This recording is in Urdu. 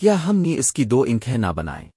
کیا ہم نے اس کی دو انکھیں نہ بنائیں؟